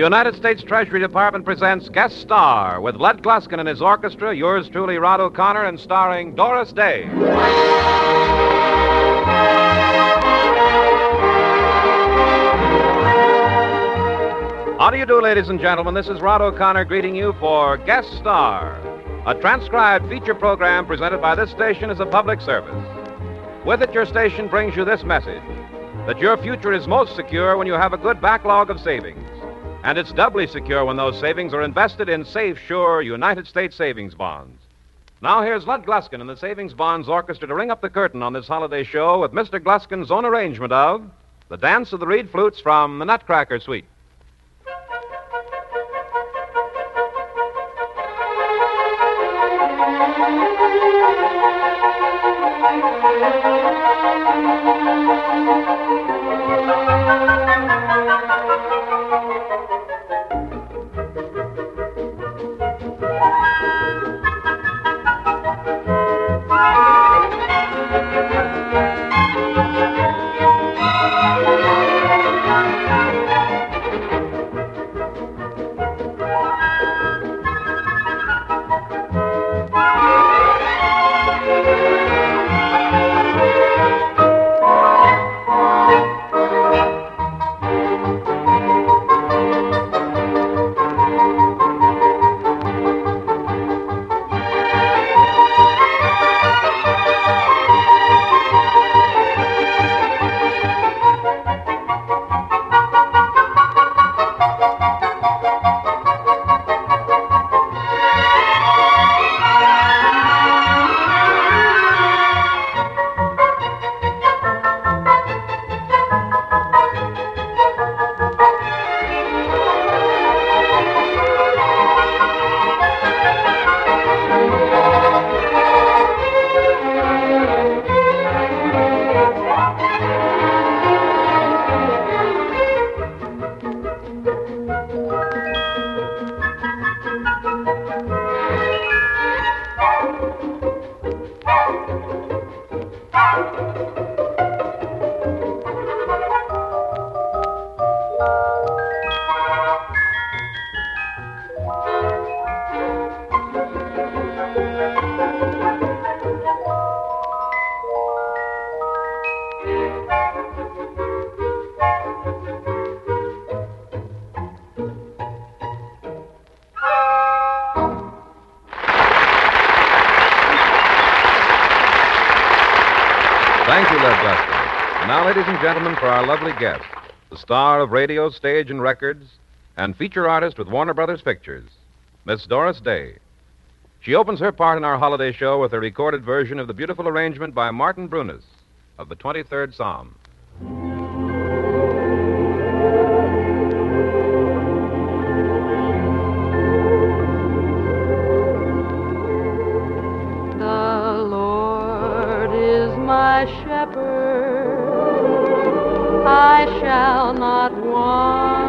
United States Treasury Department presents Guest Star with Lud Gluskin and his orchestra, yours truly, Rod O'Connor, and starring Doris Day. How do you do, ladies and gentlemen? This is Rod O'Connor greeting you for Guest Star, a transcribed feature program presented by this station as a public service. With it, your station brings you this message that your future is most secure when you have a good backlog of savings. And it's doubly secure when those savings are invested in safe, sure United States savings bonds. Now here's Lud Gluskin and the Savings Bonds Orchestra to ring up the curtain on this holiday show with Mr. Gluskin's own arrangement of The Dance of the Reed Flutes from the Nutcracker Suite. Ladies and gentlemen, for our lovely guest, the star of radio, stage, and records, and feature artist with Warner Brothers Pictures, Miss Doris Day. She opens her part in our holiday show with a recorded version of the beautiful arrangement by Martin Broones of the 23rd Psalm. I shall not want.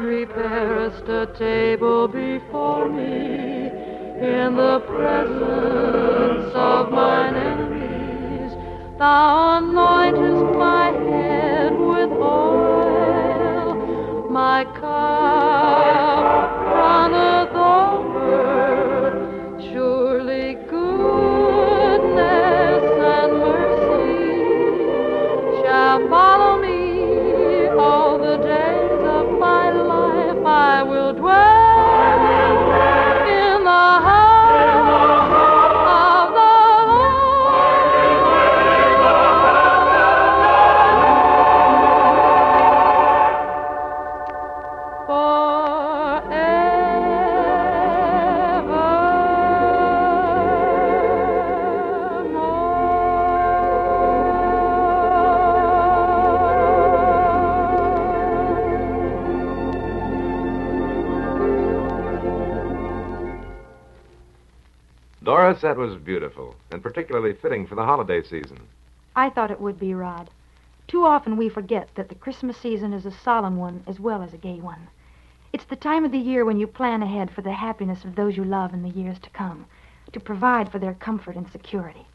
Preparest a table before me in the presence of mine enemies. Thou anointest That was beautiful, and particularly fitting for the holiday season. I thought it would be, Rod. Too often we forget that the Christmas season is a solemn one as well as a gay one. It's the time of the year when you plan ahead for the happiness of those you love in the years to come, to provide for their comfort and security.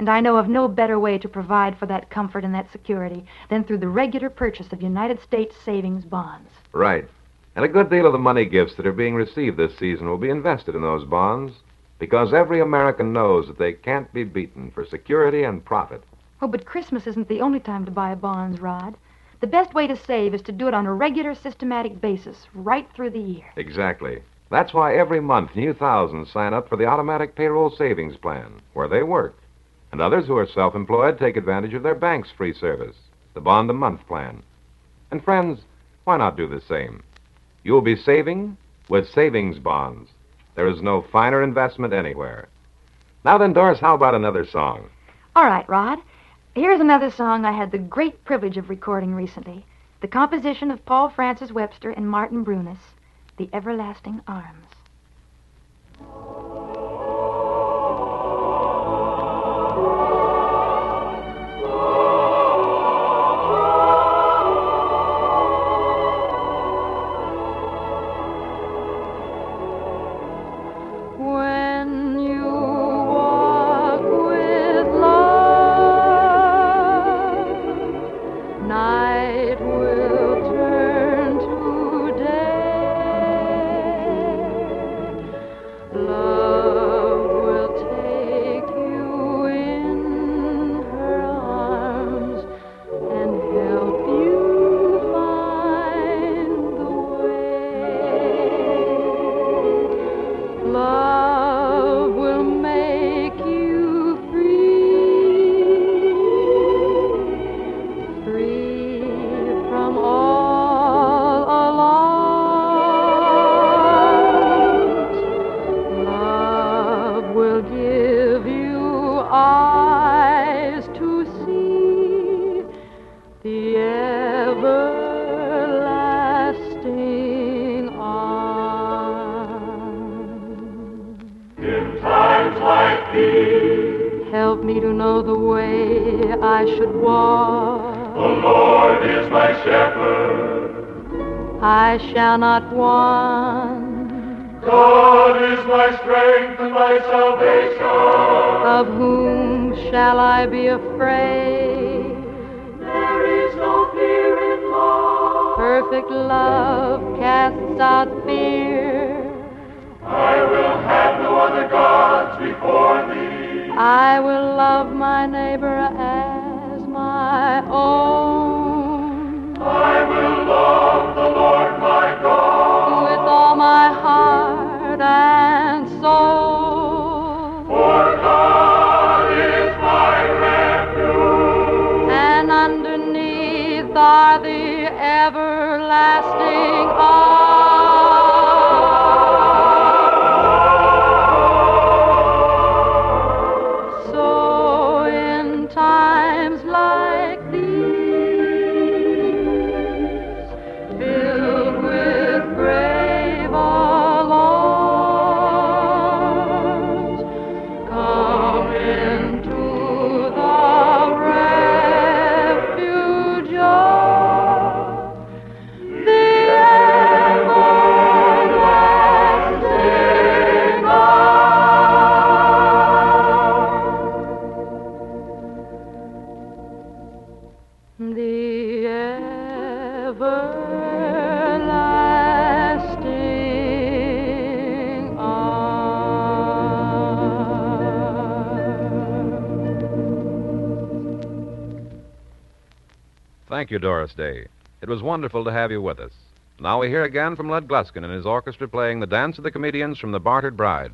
And I know of no better way to provide for that comfort and that security than through the regular purchase of United States savings bonds. Right. And a good deal of the money gifts that are being received this season will be invested in those bonds because every American knows that they can't be beaten for security and profit. Oh, but Christmas isn't the only time to buy bonds, Rod. The best way to save is to do it on a regular, systematic basis, right through the year. Exactly. That's why every month new thousands sign up for the automatic payroll savings plan, where they work. And others who are self employed take advantage of their bank's free service, the bond a month plan. And friends, why not do the same? You'll be saving with savings bonds. There is no finer investment anywhere. Now then, Doris, how about another song? All right, Rod. Here's another song I had the great privilege of recording recently. The composition of Paul Francis Webster and Martin Broones, The Everlasting Arms. In times like these, Help me to know the way I should walk. the Lord is my shepherd. I shall not want. God is my strength and my salvation. Of whom shall I be afraid? There is no fear in love. Perfect love casts out my neighbor as my own. I will love the Lord my God. With all my heart and soul. For God is my refuge. And underneath are the everlasting arms. Thank you, Doris Day. It was wonderful to have you with us. Now we hear again from Lud Gluskin and his orchestra playing the Dance of the Comedians from The Bartered Bride.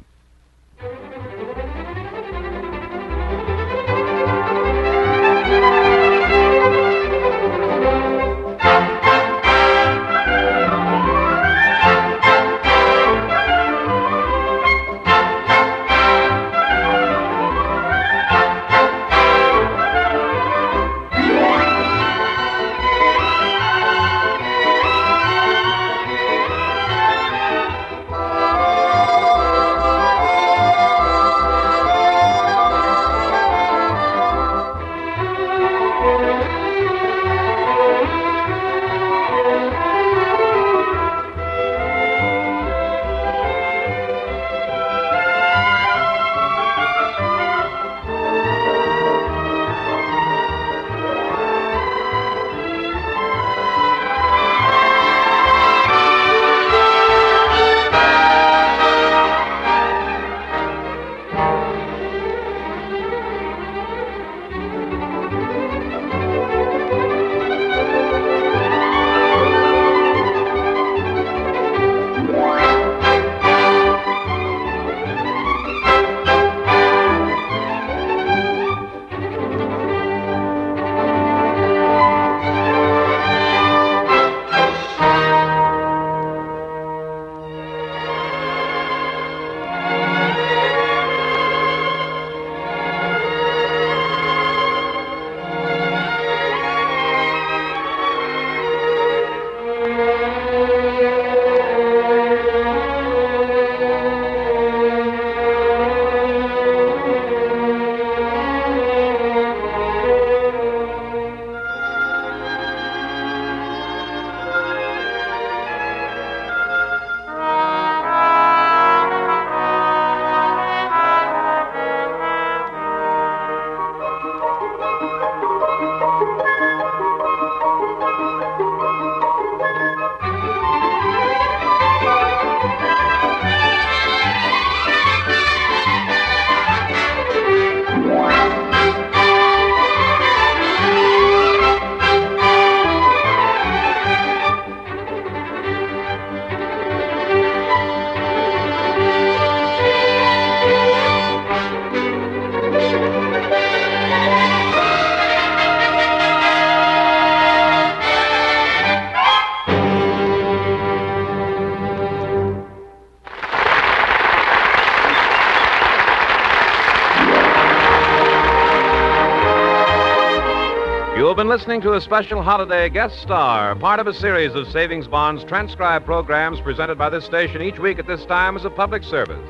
Listening to a special holiday guest star, part of a series of Savings Bonds transcribed programs presented by this station each week at this time as a public service.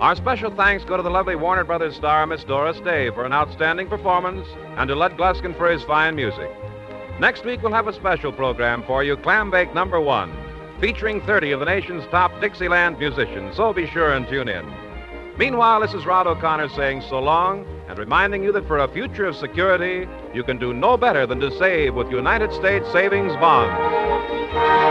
Our special thanks go to the lovely Warner Brothers star, Miss Doris Day, for an outstanding performance, and to Lud Gluskin for his fine music. Next week, we'll have a special program for you, Clam Bake Number One, featuring 30 of the nation's top Dixieland musicians, so be sure and tune in. Meanwhile, this is Rod O'Connor saying so long and reminding you that for a future of security, you can do no better than to save with United States Savings Bonds.